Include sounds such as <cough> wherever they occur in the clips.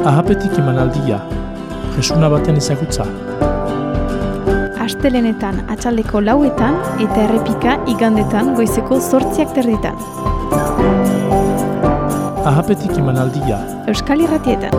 Ahapetik emanaldia, jesuna baten ezagutza. Astelenetan atxaldeko lauetan eta errepika igandetan goizeko zortziak terditan. Ahapetik emanaldia, Euskal Irratietan.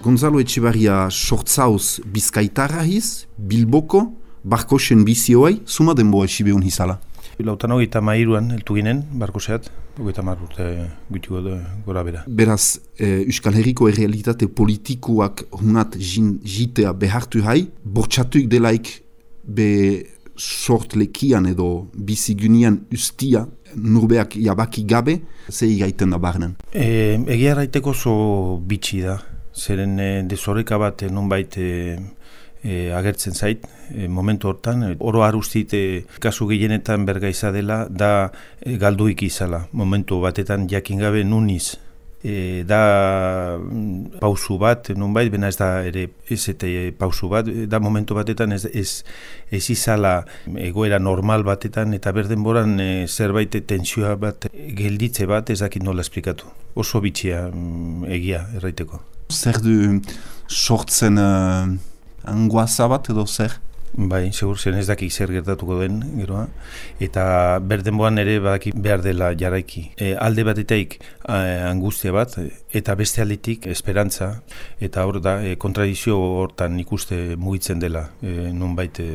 Gonzalo Etxibarria sortzauz bizkaitarra hiz, Bilboko, Barkosen bizioai, suma denboa esibeun hizala. Lautan hogeita mairuan eltu ginen, barkoseat, hogeita mar urte gutu gora bera. Beraz, e, Euskal Herriko errealitate politikoak hunat jin, jitea behartu hai, bortxatuik delaik be sort lekian edo bizigunian ustia nurbeak jabaki gabe, ze igaiten da barnen. E, egia raiteko zo bitxi da, zeren e, desoreka bat e, nonbait e, e, agertzen zait, e, momentu hortan, e, oro arustit e, kasu gehienetan berga dela, da e, galduik izala, momentu batetan jakin gabe nuniz. E, da mm, pausu bat, nonbait, bena ez da ere ez eta pausu bat, da momentu batetan ez, ez, ez izala egoera normal batetan eta berden boran e, zerbait tensioa bat, gelditze bat ez dakit nola esplikatu. Oso bitxia mm, egia erraiteko. Zer du sortzen uh, angoaza bat edo zer? Bai, segur zen ez dakik zer gertatuko den, geroa. Eta berdenboan ere badaki behar dela jaraiki. E, alde batetaik e, angustia bat, eta beste aldetik esperantza, eta hor da, e, kontradizio hortan ikuste mugitzen dela, e, nonbait e,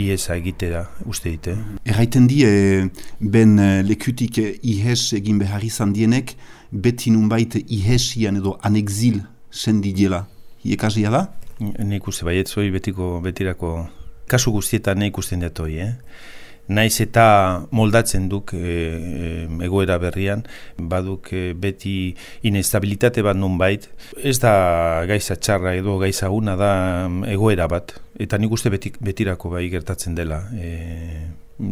iesa egitera uste dite. Erraiten di, e, ben e, lekutik e, ihes egin behar izan dienek, beti nunbait ihesian edo anexil sendi diela. Iekasia da? Nik uste baiet zoi betiko betirako kasu guztietan nahi ikusten dut hori, eh? Naiz eta moldatzen duk e, egoera berrian, baduk e, beti inestabilitate bat nun bait, ez da gaiza txarra edo gaiza una da egoera bat, eta nik uste beti, betirako bai gertatzen dela e,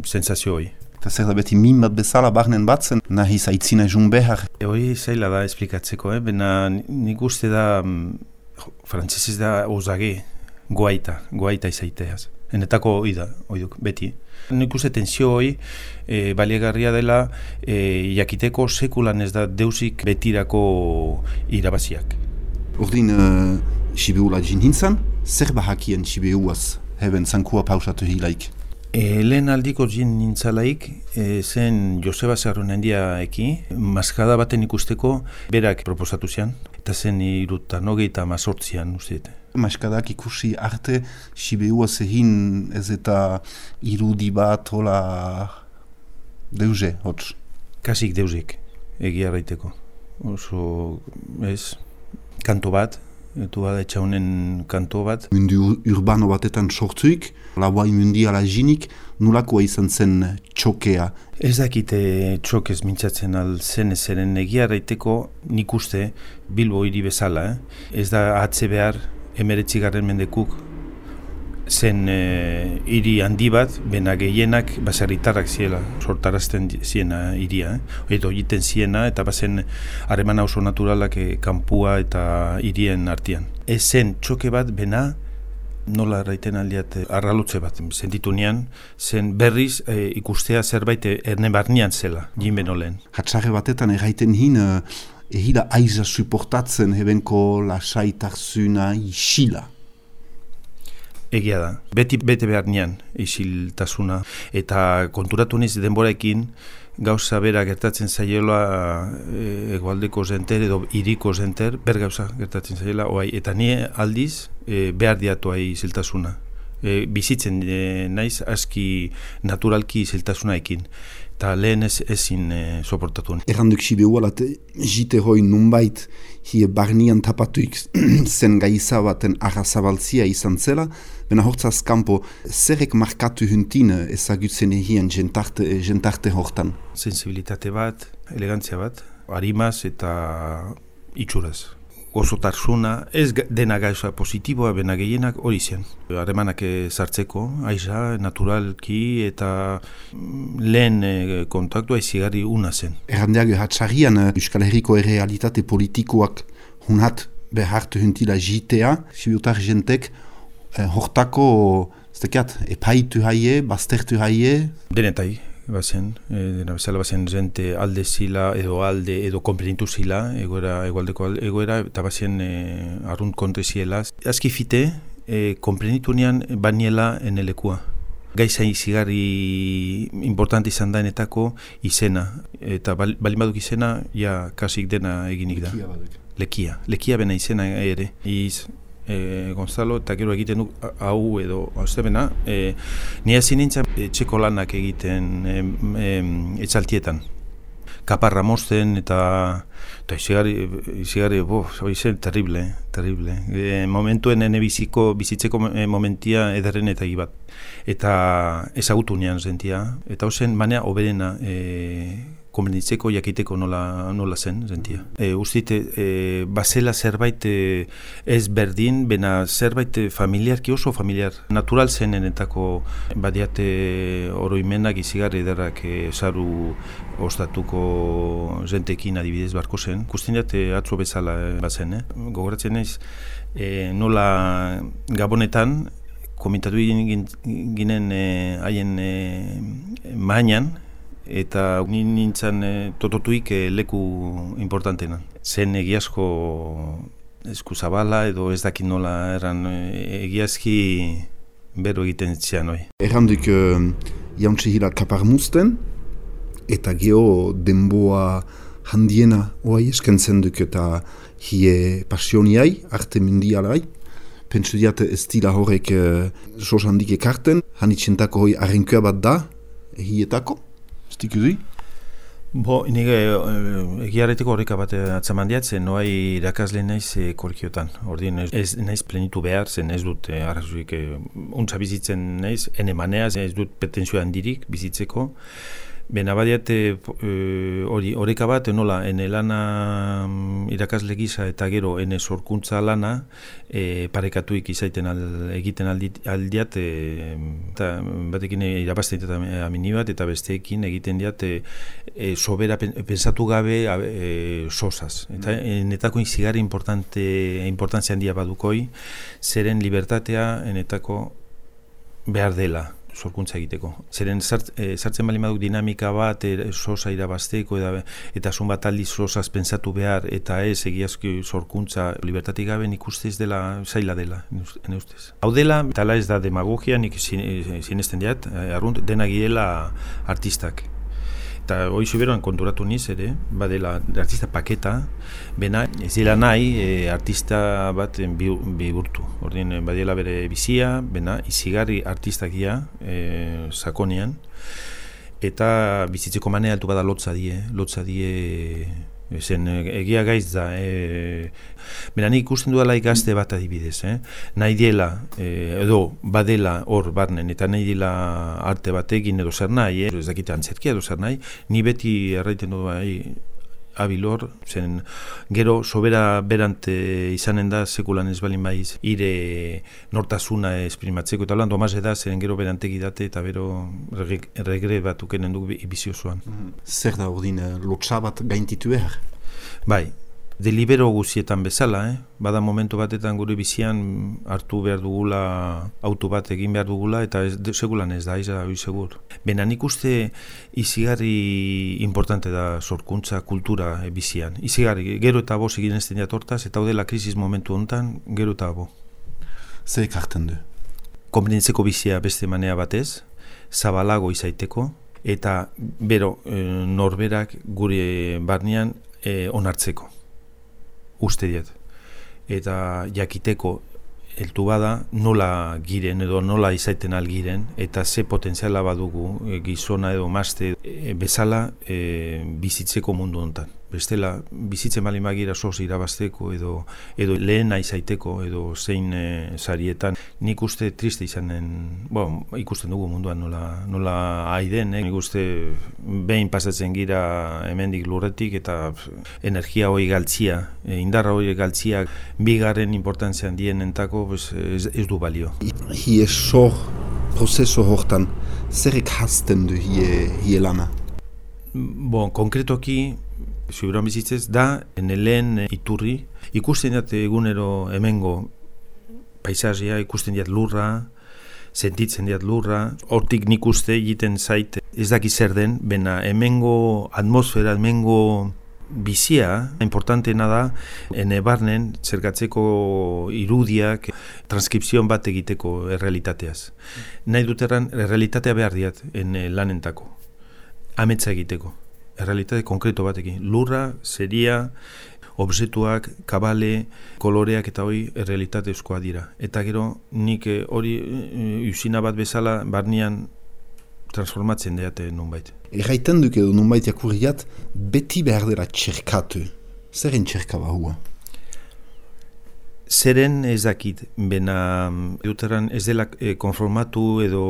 sensazio hori. Eta zer da beti min bat bezala barnen batzen, nahi zaitzina jun behar. E, hori zaila da esplikatzeko, eh? bena nik uste da, frantzesez da ozage, goaita, goaita izaiteaz enetako hoi da, duk, beti. Nik uste tensio hoi e, baliagarria dela e, jakiteko sekulan ez da deusik betirako irabaziak. Urdin, uh, Sibeula jintintzan, zer bahakien Sibeuaz heben zankua pausatu hilaik? E, lehen aldiko jin nintzalaik, e, zen Joseba Zerron handia eki, maskada baten ikusteko berak proposatu zian, eta zen irutan hogeita mazortzian usteet maskadak ikusi arte Sibeua zehin ez eta irudi bat hola deuze, hotz? Kasik deuzek, egia raiteko. Oso, ez, kanto bat, etu bada etxaunen kanto bat. Mundu urbano batetan sortzuik, lauai mundiala jinik, nulakoa izan zen txokea. Ez dakite txokez mintzatzen al zen ezeren egia raiteko nik uste Bilbo hiri bezala, eh? ez da atze behar emeretzi garren mendekuk zen e, hiri handi bat, bena gehienak baserritarrak ziela, sortarazten ziena hiria, eh? edo egiten ziena, eta bazen harreman oso naturalak e, kanpua eta hirien artean. Ez zen txoke bat, bena nola erraiten aldiat arralutze bat, sentitu nian, zen berriz e, ikustea zerbait erne barnean zela, jin benolen. Hatsarre batetan erraiten hin, ehida aiza suportatzen hebenko lasaitarzuna isila. Egia da, beti bete behar nian isiltasuna, eta konturatu niz denboraekin gauza bera gertatzen zaiola egualdeko zenter edo iriko zenter, ber gauza gertatzen zaiola, oai, eta nie aldiz e, behar diatu ai isiltasuna. E, bizitzen e, naiz aski naturalki isiltasuna ekin eta lehen ez ezin e, soportatu. Erranduk sibe ualat, jite hoi nunbait, hi barnian tapatuik <clears throat> zen gaiza baten arrazabaltzia izan zela, bena hortzaz kanpo, zerek markatu huntine ezagutzen egien jentarte, jentarte hortan? Sensibilitate bat, elegantzia bat, harimaz eta itxuraz gozotarsuna, ez dena gaiza positiboa, bena gehienak hori zen. Harremanak sartzeko, aiza, naturalki eta mm, lehen eh, kontaktua izigarri una zen. Errandeak hatxarrian eh, Euskal Herriko errealitate politikoak hunat behartu huntila jitea, sibutar jentek eh, hortako, ez tekiat, epaitu haie, baztertu haie? Denetai, bazen, e, dena bezala bazen jente alde zila edo alde edo komplenitu zila, egoera, egualdeko egoera, eta bazen e, arrunt kontre ziela. Azki fite, e, komplenitu nian baniela enelekua. Gaiza izigarri importante izan da enetako izena. Eta bali baduk izena, ja kasik dena eginik da. Lekia baduk. Lekia. Lekia bena izena ere. Iz, e, Gonzalo, eta gero egiten du hau edo bena, e, ni hasi nintzen etxeko lanak egiten e, e, etxaltietan. Kaparra mozten eta eta izigari, izigari, bo, izen, terrible, terrible. E, momentuen ene biziko, bizitzeko momentia ederren eta bat. Eta ezagutu nean zentia. Eta hozen, manea, oberena, e, komenitzeko jakiteko nola, nola zen, zentia. E, Uztite, e, bazela zerbait e, ez berdin, bena zerbait familiarki oso familiar. Natural zenenetako badiate oroimenak izigarri derrak e, saru ostatuko zentekin adibidez barko zen. Kustin jate atzo bezala e, bazen, eh? gogoratzen ez, e, nola gabonetan, komentatu ginen haien e, mainan, eta nintzen e, tototuik e, leku importantena. Zen egiazko eskuzabala edo ez dakit nola eran e, egiazki bero egiten zian hoi. Errandik uh, jauntzi hila kapar musten eta geho denboa handiena oai eskentzen duk eta hie pasioniai, arte mindialai. Pentsu diat ez dira horrek uh, sos handik ekarten, hanitxentako hoi arrenkua bat da, hietako. Ztik edu? Bo, nire uh, egiaretiko horreka bat atzaman diatzen, noai irakasle naiz e, kolkiotan. Ordin ez naiz plenitu behar, zen ez dut e, arrazuik e, untza bizitzen naiz, ene maneaz, ez dut petenzioan dirik bizitzeko. Bena badiate hori e, horeka bat, nola, ene lana mm, irakasle gisa eta gero ene sorkuntza lana e, parekatuik izaiten al, egiten aldi, aldiat e, eta batekin irabazten eta amini bat eta besteekin egiten diat e, e, sobera pensatu gabe e, sosaz. Eta mm. enetako izigarri importante, importantzia handia badukoi, zeren libertatea enetako behar dela sorkuntza egiteko. Zeren eh, sartzen bali maduk dinamika bat e, sosa irabazteko eta, eta zon bat aldiz sosaz pensatu behar eta ez egiazki sorkuntza libertatik gabe nik ustez dela zaila dela, ene ustez. Hau dela, tala ez da demagogia nik sinesten diat, arrunt dena girela artistak eta hoi zuberoan konturatu niz ere, badela artista paketa, bena ez dela nahi e, artista bat bihurtu. Bi Ordin, badela bere bizia, bena izigarri artistakia e, sakonian, eta bizitzeko manea altu bada lotza die, lotza die zen egia gaiz da e, bera nik ikusten duela gazte bat adibidez eh? nahi diela e, edo badela hor barnen eta nahi diela arte batekin edo zer nahi eh? ez dakite antzerkia edo zer nahi ni beti erraiten du bai, abilor, zen gero sobera berante izanen da sekulan ez balin baiz ire nortasuna esprimatzeko eta lan domaz da zen gero berante gidate eta bero regre bat ukenen du ibiziozuan. Mm Zer da ordin, eh, lotsa bat gaintitu? Bai, delibero guzietan bezala, eh? bada momentu batetan gure bizian hartu behar dugula, auto bat egin behar dugula, eta ez, de, segulan ez da, ez da, segur. Bena nik uste izigarri importante da sorkuntza kultura e, bizian. Izigarri, gero eta bo egin ez jatortaz, eta hau dela krisis momentu honetan, gero eta bo. Zer ekarten du? Konbinitzeko bizia beste manea batez, zabalago izaiteko, eta bero e, norberak gure barnean e, onartzeko uste diet. Eta jakiteko eltu bada nola giren edo nola izaiten algiren eta ze potentziala badugu e, gizona edo mazte e, bezala e, bizitzeko mundu honetan bestela bizitzen bali magira soz irabazteko edo edo lehen aizaiteko edo zein e, sarietan nik uste triste izanen bon, ikusten dugu munduan nola, nola aiden eh? nik uste behin pasatzen gira hemendik lurretik eta energia hori galtzia e, indarra hori galtzia bigarren importantzean dien entako pues, ez, ez du balio Hi eso prozeso hortan zerrek hasten du hi lana? Bon, konkretoki Zuberoan bizitzez da, lehen iturri, ikusten dut egunero hemengo paisazia, ikusten diat lurra, sentitzen diat lurra, hortik nik uste egiten zait ez daki zer den, bena hemengo atmosfera, hemengo bizia, importanteena da, ene barnen, zergatzeko irudiak, transkripzion bat egiteko errealitateaz. Nahi dut erran, errealitatea behar diat, ene lanentako. Ametsa egiteko. Errealitate konkreto batekin. Lurra, seria, objetuak, kabale, koloreak eta hori errealitatezkoa dira. Eta gero, nik eh, hori uh, usina bat bezala, barnean transformatzen deate nunbait. Erraiten duk edo nunbait jakurriat, beti behar dira txerkatu. Zeren txerka bahua? Zeren ez dakit, bena duteran ez dela e, konformatu edo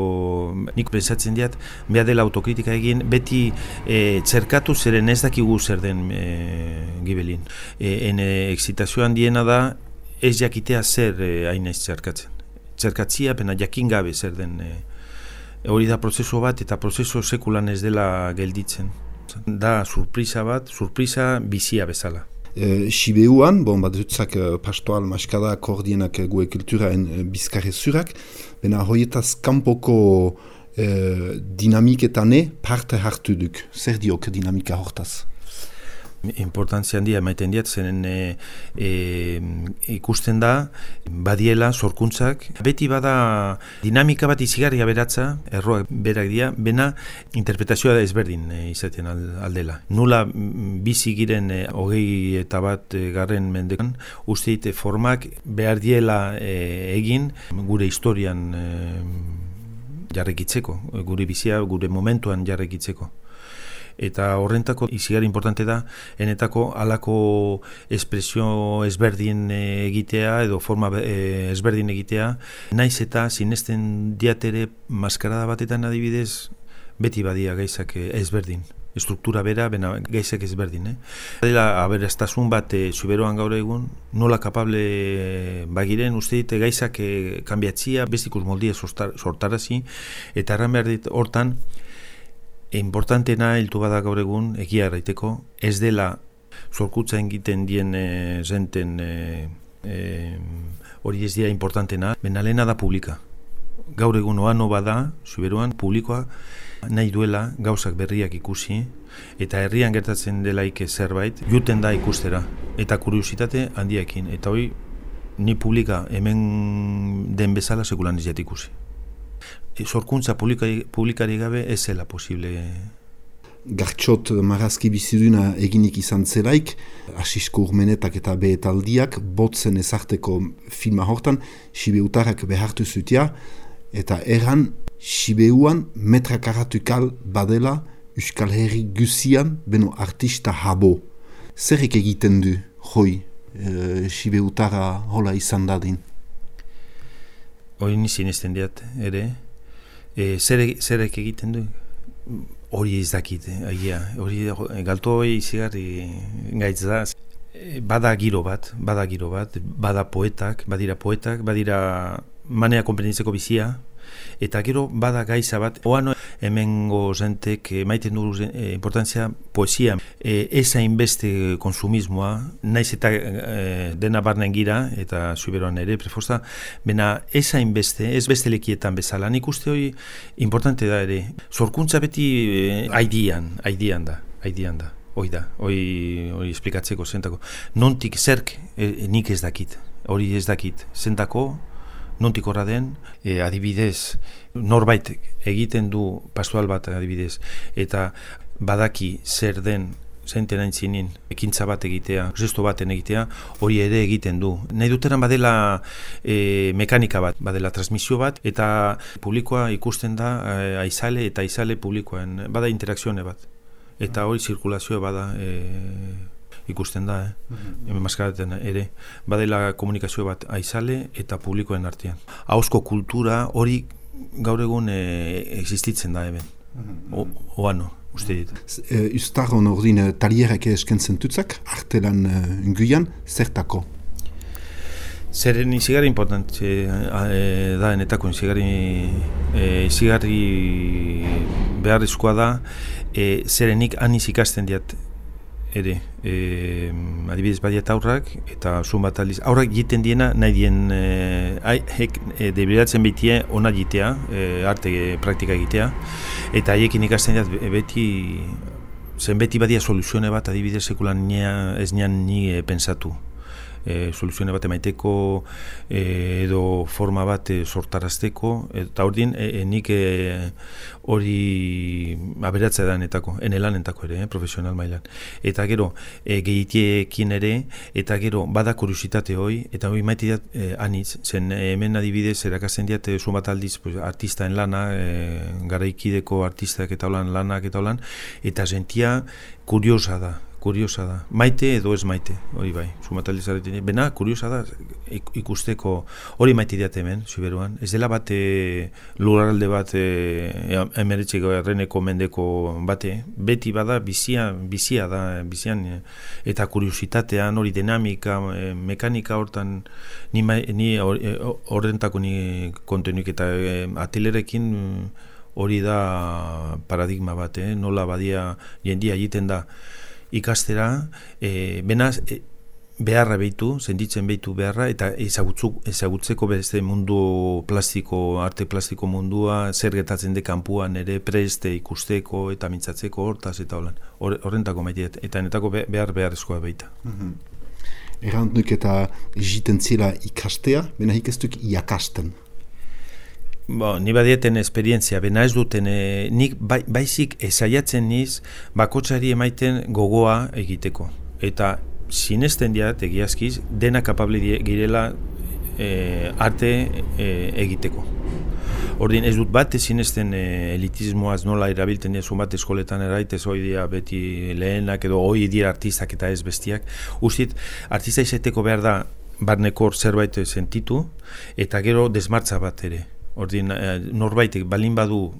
nik pensatzen diat, behar dela autokritika egin, beti e, txerkatu zeren ez dakigu zer den e, gibelin. E, ene excitazioan diena da ez jakitea zer e, hainez txerkatzen. Txerkatzia, bena jakin gabe zer den e, hori da prozesu bat eta prozesu sekulan ez dela gelditzen. Da surprisa bat, surprisa bizia bezala. E, Sibeuan, bon, bat dutzak e, pastoal maskada koordienak e, gue kulturaen e, bizkarre zurak, bena hoietaz kanpoko e, dinamiketane parte hartu duk. Zer diok dinamika hortaz? Importantzia handia emaiten diat, zenen e, e, ikusten da, badiela, sorkuntzak, beti bada dinamika bat izigarria beratza, erroak berak dira, bena interpretazioa da ezberdin e, izaten aldela. Nula bizi giren e, hogei eta bat e, garren mendekan, uste formak behar diela e, egin gure historian jarrekitzeko, gure bizia, gure momentuan jarrekitzeko eta horrentako izigar importante da enetako alako espresio ezberdin egitea edo forma e, ezberdin egitea naiz eta sinesten diatere maskarada batetan adibidez beti badia gaizak ezberdin estruktura bera, bena gaizak ezberdin, eh? Dela, aberaztasun bat e, zuberoan gaur egun, nola kapable bagiren, uste dit, gaizak e, kanbiatzia, bestikus moldia sortarazi, eta erran behar dit, hortan, importantena hiltu bada gaur egun egia erraiteko ez dela zorkutza egiten dien e, zenten e, e, hori ez dira importantena benalena da publika. Gaur egun oano bada zuberuan publikoa nahi duela gauzak berriak ikusi eta herrian gertatzen delaik zerbait juten da ikustera eta kuriositate handiekin. Eta hori ni publika hemen den bezala sekulan ez ikusi sorkuntza publikari, publikari gabe ez zela posible. Gartxot marazki biziduna eginik izan zelaik, asisko urmenetak eta behetaldiak, botzen ezarteko filma hortan, Sibeutarrak behartu zutia, eta erran Sibeuan metrakarratukal badela Euskal Herri guzian beno artista habo. Zerrik egiten du, hoi, e, Sibeutara hola izan dadin? Hoi nizien diat, ere, e, zerek, zerek egiten du? Hori ez dakit agia hori galto hori izigarri gaitz da. Bada giro bat bada giro bat. Bada poetak badira poetak badira manea konprenitzeko bizia eta gero bada gaiza bat oano hemengo zentek eh, maiten du eh, importantzia poesia. E, ez hainbeste konsumismoa naiz eta e, dena barnen gira eta zuberoan ere prefosta bena ez hainbeste ez beste lekietan bezala. Nik uste hori importante da ere. Zorkuntza beti e, aidian aidian da aidian da. Hoi da, hoi, hoi esplikatzeko zentako. Nontik zerk nik ez dakit, hori ez dakit. Zentako, nontik horra den, e, adibidez, norbait egiten du pastual bat adibidez, eta badaki zer den zenten aintzinin, ekintza bat egitea, gesto baten egitea, hori ere egiten du. Nahi duteran badela e, mekanika bat, badela transmisio bat, eta publikoa ikusten da e, aizale eta aizale publikoen, bada interakzione bat. Eta hori zirkulazioa bada e, ikusten da, eh? Mm maskaraten ere, badela komunikazio bat aizale eta publikoen artean. Hausko kultura hori gaur egun e, existitzen da eben. Mm Oano, uste dit. E, Uztar hon ordin e, talierak eskentzen tutzak, artelan uh, zertako? Zeren izigarri important e, da enetako izigarri, e, izigarri beharrizkoa da e, zerenik aniz ikasten diat ere, e, adibidez badiat aurrak, eta zun bat aldiz, aurrak egiten diena nahi dien, e, hek e, debiratzen behitie ona jitea, e, arte e, praktika egitea, eta haiekin ikasten dut beti, zen beti badia soluzione bat adibidez sekulan ez nian ni e, pensatu e, soluzione bat emaiteko e, edo forma bat e, sortarazteko eta hori e, e, nik e, hori aberatza edanetako, enelanetako ere, eh, profesional mailan. Eta gero, e, gehitiekin ere, eta gero, bada kuriositate hoi, eta hori maite diat e, anitz, zen hemen adibidez, erakazen diat, zu bat aldiz, pues, artistaen lana, e, garaikideko artistak eta holan, lanak eta holan, eta zentia kuriosa da, kuriosa da. Maite edo ez maite, hori bai, sumatalizaretin. Bena, kuriosa da ikusteko, hori maite diate hemen, Siberuan. Ez dela bate lurralde bat e, emeretxeko erreneko mendeko bate. Beti bada, bizia, bizia da, bizian. Eta kuriositatean, hori dinamika, e, mekanika hortan, ni, ni horrentako ni kontenuik eta e, atilerekin hori da paradigma bat, eh? nola badia jendia egiten da ikastera, e, benaz, e, beharra behitu, zenditzen behitu beharra, eta ezagutzu, ezagutzeko beste mundu plastiko, arte plastiko mundua, zer getatzen de kanpuan ere preste ikusteko eta mintzatzeko hortaz eta holan. Horrentako maiteet, eta enetako behar beharrezkoa behita. Mm -hmm. Erranduk eta jiten zela ikastea, bena ikastuk iakasten. Bo, ni badieten esperientzia, bena ez duten, e, nik bai, baizik ezaiatzen niz bakotsari emaiten gogoa egiteko. Eta sinesten diat egiazkiz, dena kapable girela e, arte e, egiteko. Ordin ez dut bat sinesten e, elitismoaz nola erabilten dira bat eskoletan erait ez hoi dira beti lehenak edo hoi dira artistak eta ez bestiak. Uztit, artista izaiteko behar da barnekor zerbait sentitu eta gero desmartza bat ere. Ordin, e, norbaitek balin badu,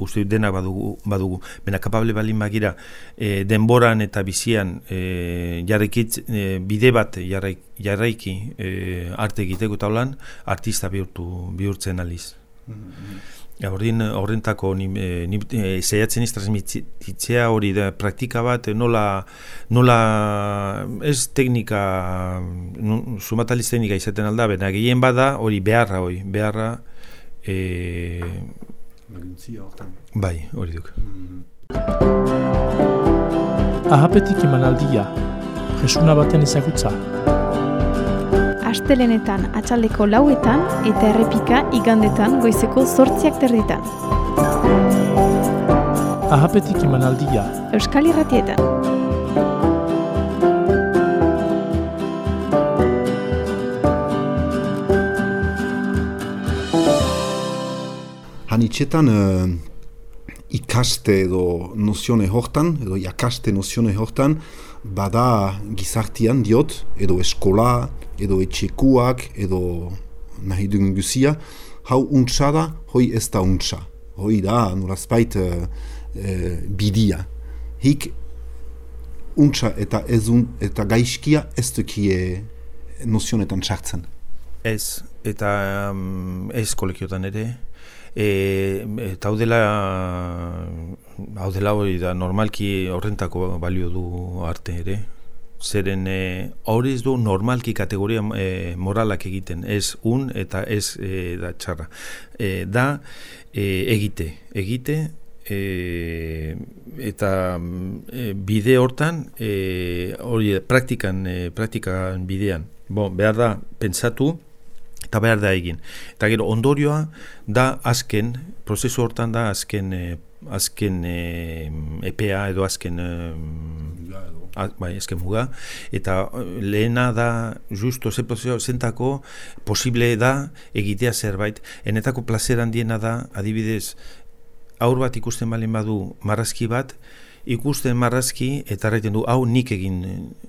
uste denak badugu, badugu, bena kapable balin bagira, e, denboran eta bizian e, jarrekitz, bide bat jarraik, jarraiki e, arte egiteko eta holan, artista bihurtu, bihurtzen aliz. Mm Ordin, horrentako, ni, ni, e, transmititzea hori da, praktika bat, nola, nola ez teknika, sumataliz teknika izaten alda, bena gehien bada, hori beharra, hori, beharra, E... Bai, hori duk. Mm Ahapetik emanaldia, jesuna baten ezagutza. Astelenetan atxaldeko lauetan eta errepika igandetan goizeko sortziak terditan. Ahapetik emanaldia. Euskal Irratietan. Hanitxetan uh, ikaste edo nozione hortan, edo jakaste nozione hortan, bada gizartian diot, edo eskola, edo etxekuak, edo nahi duen guzia, hau untsa da, hoi ez da untsa. Hoi da, nurazpait, uh, uh, bidia. Hik untsa eta ezun eta gaizkia ez dukie nozionetan txartzen. Ez, eta um, ez kolekiotan ere, e, eta hau dela hau dela hori da normalki horrentako balio du arte ere. Zeren e, hori ez du normalki kategoria e, moralak egiten. Ez un eta ez e, da txarra. E, da e, egite. Egite e, eta e, bide hortan e, hori praktikan e, praktikan bidean. Bon, behar da pentsatu eta behar da egin. Eta gero, ondorioa da azken, prozesu hortan da azken, eh, azken eh, EPA edo azken eh, bai, azken muga, eta eh, lehena da justo ze zentako posible da egitea zerbait. Enetako plazeran diena da, adibidez, aur bat ikusten balin badu marrazki bat, ikusten marrazki eta erraiten du hau nik egin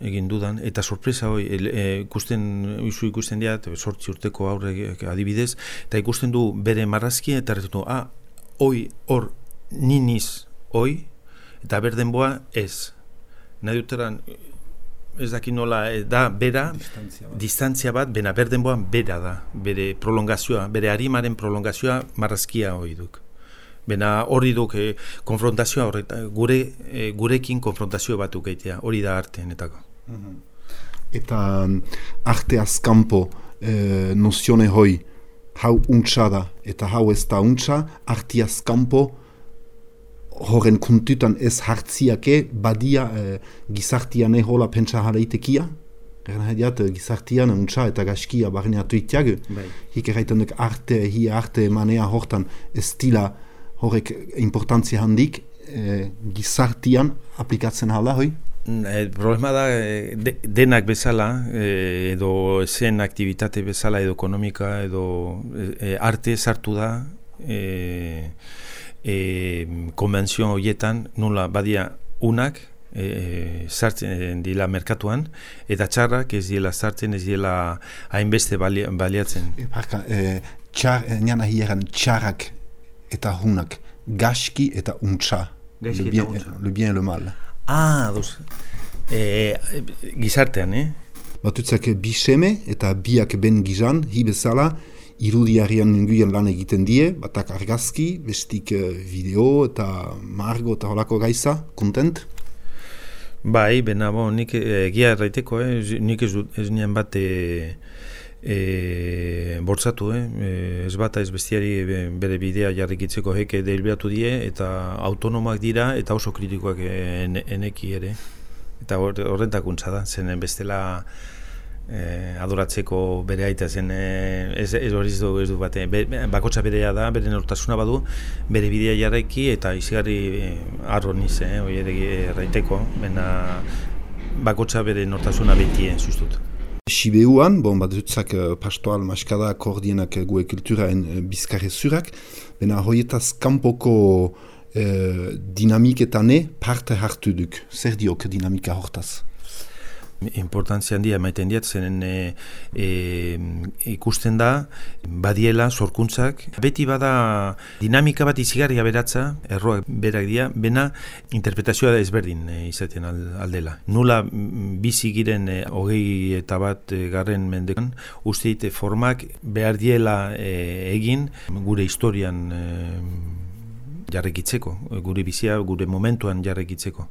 egin dudan eta sorpresa hoi e, ikusten izu ikusten dira 8 urteko aurre adibidez eta ikusten du bere marrazki eta erraiten du ah hoi hor niniz hoi eta ber denboa ez. Nahi duteran ez daki nola e, da bera distantzia bat, distantzia bat bena ber denboa bera da bere prolongazioa bere harimaren prolongazioa marrazkia hoi duk Bena hori duk e, konfrontazioa horreta, gure, e, gurekin konfrontazio batu gaitea, hori da arteenetako. Mhm. Eta um, arte azkampo e, nozione hoi, hau untsa da, eta hau ez da untsa, arte azkampo horren kuntutan ez hartziake badia e, gizartian ehola pentsa jaleitekia? Garen hadiat, gizartian untsa eta gaskia barneatu itiag, Bai. hik erraiten duk arte, hi arte manea hortan ez dila horrek importantzia handik e, gizartian aplikatzen hala, hoi? E, problema da, e, de, denak bezala, e, edo zen aktivitate bezala, edo ekonomika, edo e, arte sartu da, e, e, konbentzio horietan, nula badia unak, e, sartzen dila merkatuan, eta txarrak ez diela sartzen, ez diela hainbeste bali, baliatzen. E, Barka, e, txar, e, txarrak eta hunak, gaski eta untsa. Gaski le eta bien, untsa. Le bien et le mal. Ah, duz. E, gizartean, eh? Batutzak bi seme eta biak ben gizan, hi bezala, irudiarian ninguien lan egiten die, batak argazki, bestik eh, video eta margo eta holako gaiza, kontent? Bai, bena, bon, nik eh, egia erraiteko, eh? nik ez, ez nien bat e, e, bortzatu, eh? E, ez bata ez bestiari be- bere bidea jarrikitzeko heke deilbeatu die, eta autonomak dira, eta oso kritikoak en, eneki ere. Eta hor- horrentakuntza da, zen bestela eh, adoratzeko bere aita zen eh, ez, ez hori du, ez du bate, be, bakotsa berea da, bere nortasuna badu, bere bidea jarraiki eta izigarri eh, arro eh, hori ere erraiteko, bena bakotsa bere nortasuna betien sustut. Sibeuan, bon, batutzak uh, pastoal maskada koordienak uh, gue kulturaen uh, bizkarre zurak, bena hoietaz kanpoko uh, dinamiketane parte hartu duk. Zer diok dinamika hortaz? Importantzia handia emaiten diat, zen e, e, ikusten da, badiela, sorkuntzak. Beti bada dinamika bat izigarria beratza, erroak berak dira, bena interpretazioa da ezberdin e, izaten al, aldela. Nula bizi giren e, hogei eta bat e, garren mendekan, uste dit, formak behar diela e, egin gure historian e, jarrekitzeko, gure bizia, gure momentuan jarrekitzeko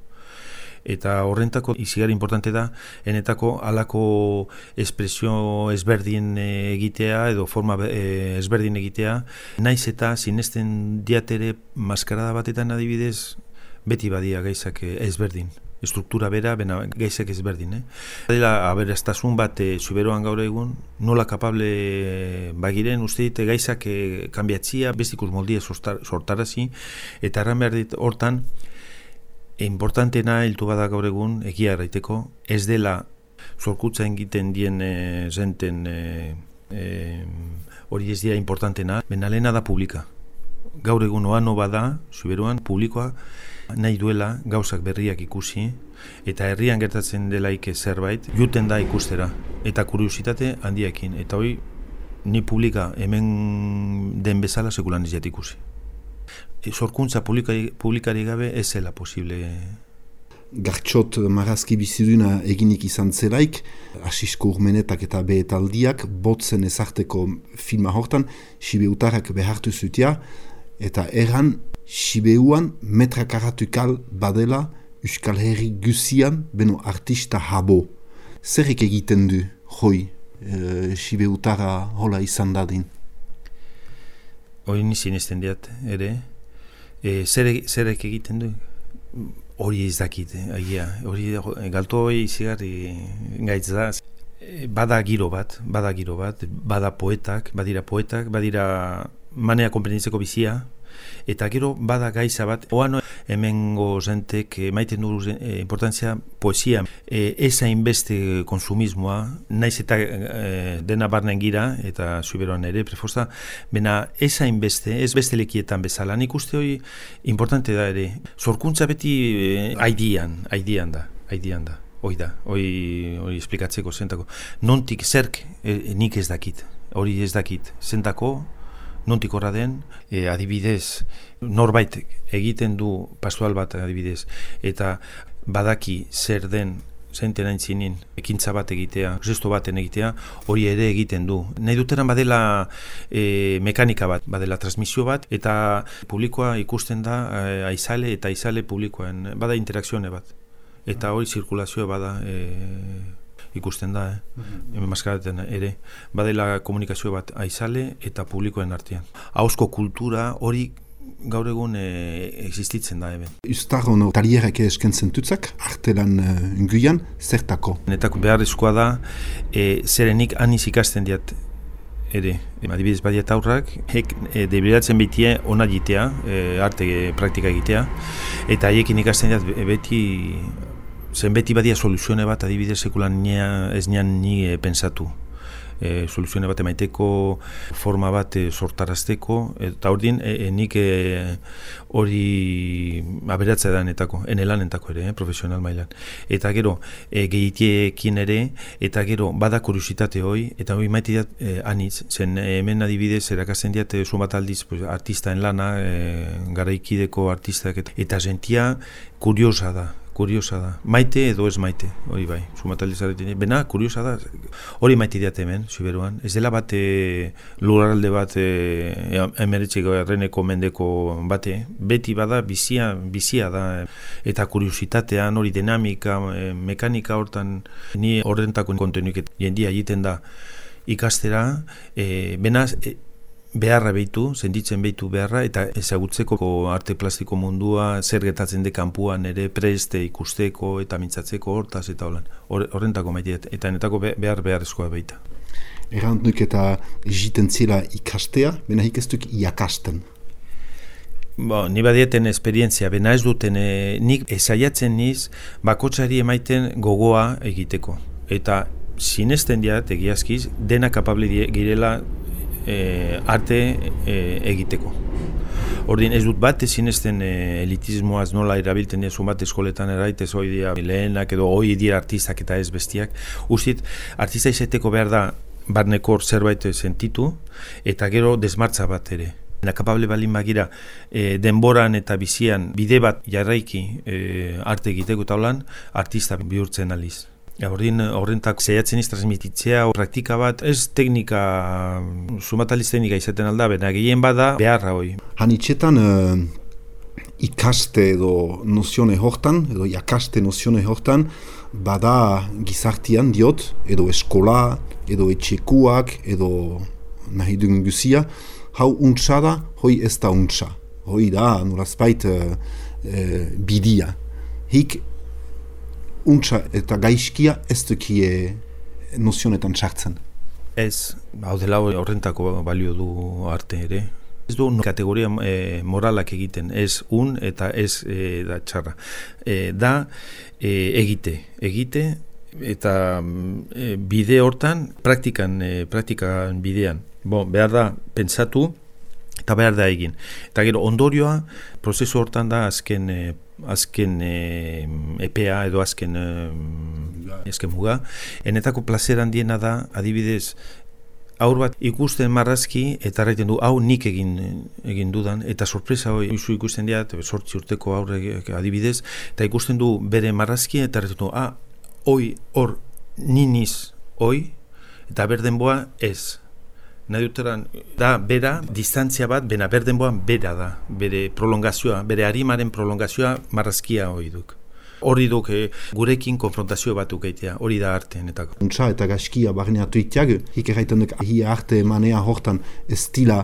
eta horrentako izigarri importante da enetako halako espresio ezberdin egitea edo forma eh, ezberdin egitea naiz eta sinesten diatere maskarada batetan adibidez beti badia gaizak ezberdin struktura bera, bena gaizak ezberdin, eh? Dela, aberastasun bat e, zuberoan gaur egun, nola kapable e, bagiren, uste dit, gaizak e, kanbiatzia, bestikus moldia sortar, sortarazi, eta erran behar dit, hortan, importantena hiltu bada gaur egun egia erraiteko ez dela zorkutza egiten dien e, zenten e, e, hori ez dira importantena benalena da publika. Gaur egun oano bada zuberuan publikoa nahi duela gauzak berriak ikusi eta herrian gertatzen delaik zerbait juten da ikustera eta kuriositate handiekin. Eta hori ni publika hemen den bezala sekulan ez ikusi sorkuntza publikari, publikari gabe ez zela posible. Gartxot marazki biziduna eginik izan zelaik, asisko urmenetak eta behetaldiak, botzen ezarteko filma hortan, Sibeutarrak behartu zutia, eta erran Sibeuan metrakarratukal badela Euskal Herri guzian beno artista habo. Zerrik egiten du, hoi, e, Sibeutarra hola izan dadin? Hori nizien diat, ere, e, zerek, zerek egiten du? Hori ez dakit agia hori galto hori izigarri gaitz da bada giro bat bada giro bat. Bada poetak badira poetak badira manea konprenitzeko bizia eta gero bada gaiza bat oano hemengo zentek maiten du e, importantzia poesia. E, ez hainbeste konsumismoa naiz eta e, dena barnen gira eta zuberoan ere prefosta bena ez hainbeste ez beste lekietan bezala. Nik uste hori importante da ere. Zorkuntza beti e, aidian aidian da aidian da. Hoi da, hoi, hoi esplikatzeko zentako. Nontik zerk e, nik ez dakit hori ez dakit. Zentako nontik horra den, e, adibidez, norbait egiten du pastoral bat adibidez, eta badaki zer den zenten aintzinin, ekintza bat egitea, gesto baten egitea, hori ere egiten du. Nahi duteran badela e, mekanika bat, badela transmisio bat, eta publikoa ikusten da e, aizale eta aizale publikoen, bada interakzione bat. Eta hori zirkulazioa bada e, ikusten da, eh? Mm -hmm. ere. Badela komunikazio bat aizale eta publikoen artean. Hausko kultura hori gaur egun e, existitzen da eben. Uztar hono talierek eskentzen tutzak, artelan uh, zertako? Netako beharrezkoa da, e, zerenik aniz ikasten diat ere, adibidez badiat aurrak, hek e, debiratzen bitie ona jitea, e, arte e, praktika egitea, eta haiekin ikasten diat beti zen beti badia soluzione bat adibidez sekulan ez nian ni e, pensatu e, soluzione bat emaiteko, forma bat e, sortarazteko, eta hori e, e, nik e, hori aberatza edanetako, enelanetako ere, eh, profesional mailan. Eta gero, e, gehitiekin ere, eta gero, bada kuriositate hoi, eta hori maite dat e, anitz, zen hemen adibidez, erakazen diat, zu bat aldiz, pues, artistaen lana, e, garaikideko artistak, eta, eta zentia kuriosa da, kuriosa da. Maite edo ez maite, hori bai, sumatalizaretin. Bena, kuriosa da, hori maite diat hemen, Siberuan. Ez dela bate lurralde bat e, emeretxeko erreneko mendeko bate. Beti bada, bizia, bizia da. Eta kuriositatean, hori dinamika, mekanika hortan, ni horrentako kontenuik jendia egiten da ikastera. E, benaz, e, beharra behitu, zenditzen behitu beharra, eta ezagutzeko arte plastiko mundua, zer getatzen de kanpuan ere preste ikusteko eta mintzatzeko hortaz eta holan. Horrentako maite, eta netako behar beharrezkoa behita. Erranduk eta egiten zila ikastea, bena ikastuk iakasten. Bo, ni badieten esperientzia, bena ez duten, e, nik ezaiatzen niz, bakotsari emaiten gogoa egiteko. Eta sinesten diat, egiazkiz, dena kapable girela e, arte e, egiteko. Ordin ez dut bat ezin ezten e, elitismoaz nola erabilten ez bat eskoletan eraitez hoi dira lehenak edo hoi dira artistak eta ez bestiak. Uztit, artista izeteko behar da barnekor zerbait sentitu eta gero desmartza bat ere. Nakapable balin bagira e, denboran eta bizian bide bat jarraiki e, arte egiteko taulan artista bihurtzen aliz. Ja, horrentak transmititzea o praktika bat, ez teknika, sumataliz teknika izaten alda, bena gehien bada beharra hoi. Hanitxetan uh, ikaste edo nozione hortan, edo jakaste nozione hortan, bada gizartian diot, edo eskola, edo etxekuak, edo nahi duen guzia, hau untsa da, hoi ez da untsa. Hoi da, nolazpait, uh, uh, bidia. Hik untsa eta gaizkia ez dukie nozionetan txartzen. Ez, hau dela horrentako balio du arte ere. Ez du kategoria e, moralak egiten, ez un eta ez e, da txarra. E, da e, egite, egite eta e, bide hortan, praktikan, e, praktikan bidean. Bo, behar da, pentsatu, eta behar da egin. Eta gero, ondorioa, prozesu hortan da azken e, azken e, EPA edo azken e, muga. Enetako placer handiena da, adibidez, aur bat ikusten marrazki eta arraiten du, hau nik egin egin dudan, eta sorpresa hori izu ikusten dira, sortzi urteko aurre adibidez, eta ikusten du bere marrazki eta arraiten du, ah, oi, hor, niniz, oi, eta berdenboa ez nahi duteran, da, bera, distantzia bat, bena berdenboan bera da, bere prolongazioa, bere harimaren prolongazioa marrazkia hori duk. Hori duk eh, gurekin konfrontazio bat ukeitea, hori da arte eta Untsa eta gaskia barneatu itiag, hik erraiten duk ahi arte manea hortan estila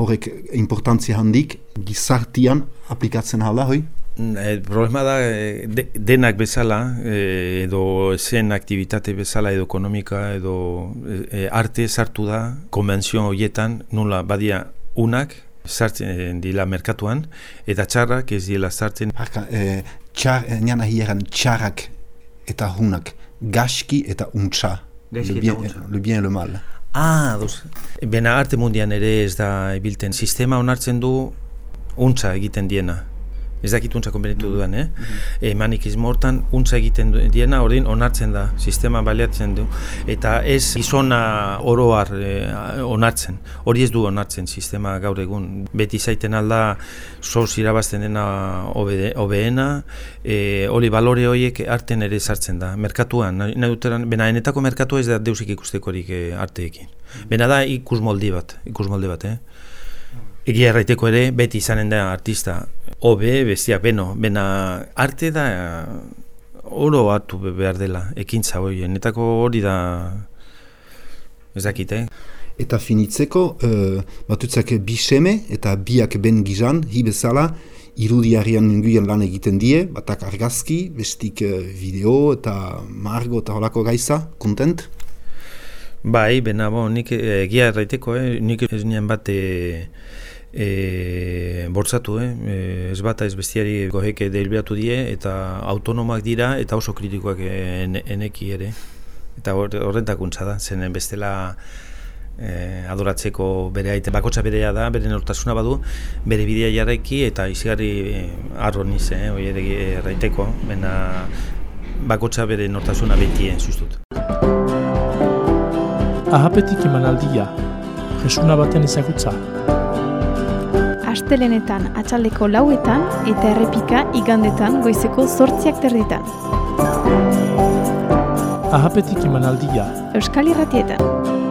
horrek importantzia handik, gizartian aplikatzen hala, hoi? El problema da eh, denak bezala eh, edo zen aktivitate bezala edo ekonomika edo e, arte sartu da konbentzio horietan nula badia unak sartzen dila merkatuan eta txarrak ez dila sartzen. Arka, e, txar, nian ahieran txarrak eta hunak gaski eta untxa le, bien, le bien le mal. Ah, dos. Bena arte mundian ere ez da ibilten sistema onartzen du untxa egiten diena ez dakit untza konbenitu mm dudan, eh? E, manikizmo hortan untza egiten du, diena hori onartzen da, sistema baliatzen du, eta ez gizona oroar e, onartzen, hori ez du onartzen sistema gaur egun, beti zaiten alda soz irabazten dena obeena, e, hori balore horiek arten ere sartzen da, merkatuan, nahi duteran, bena enetako merkatua ez da deusik ikustekorik e, arteekin. Bena da ikus moldi bat, ikus moldi bat, eh? Egia erraiteko ere, beti izanen da artista, hobe, bestia, beno, bena arte da oro hartu behar dela, ekintza hori, netako hori da ez dakit, eh? Eta finitzeko, uh, batutzak bi seme eta biak ben gizan, hi bezala, irudiarian nenguien lan egiten die, batak argazki, bestik uh, video eta margo eta holako gaiza, kontent? Bai, bena, bo, nik egia erraiteko, eh? nik ez nien bat e, e, bortzatu, eh? E, ez bat ez bestiari goheke delbiatu die, eta autonomak dira, eta oso kritikoak en, eneki ere. Eta horrentakuntza da, zen bestela e, adoratzeko bere aite bakotsa berea da, bere nortasuna badu, bere bidea jarraiki eta izigarri e, arro niz, eh? oi ere erraiteko, bena bakotsa bere nortasuna betien sustut. Ahapetik emanaldia, jesuna baten ezagutza. Astelenetan atxaldeko lauetan eta errepika igandetan goizeko sortziak terditan. Ahapetik emanaldia. Euskal Irratietan.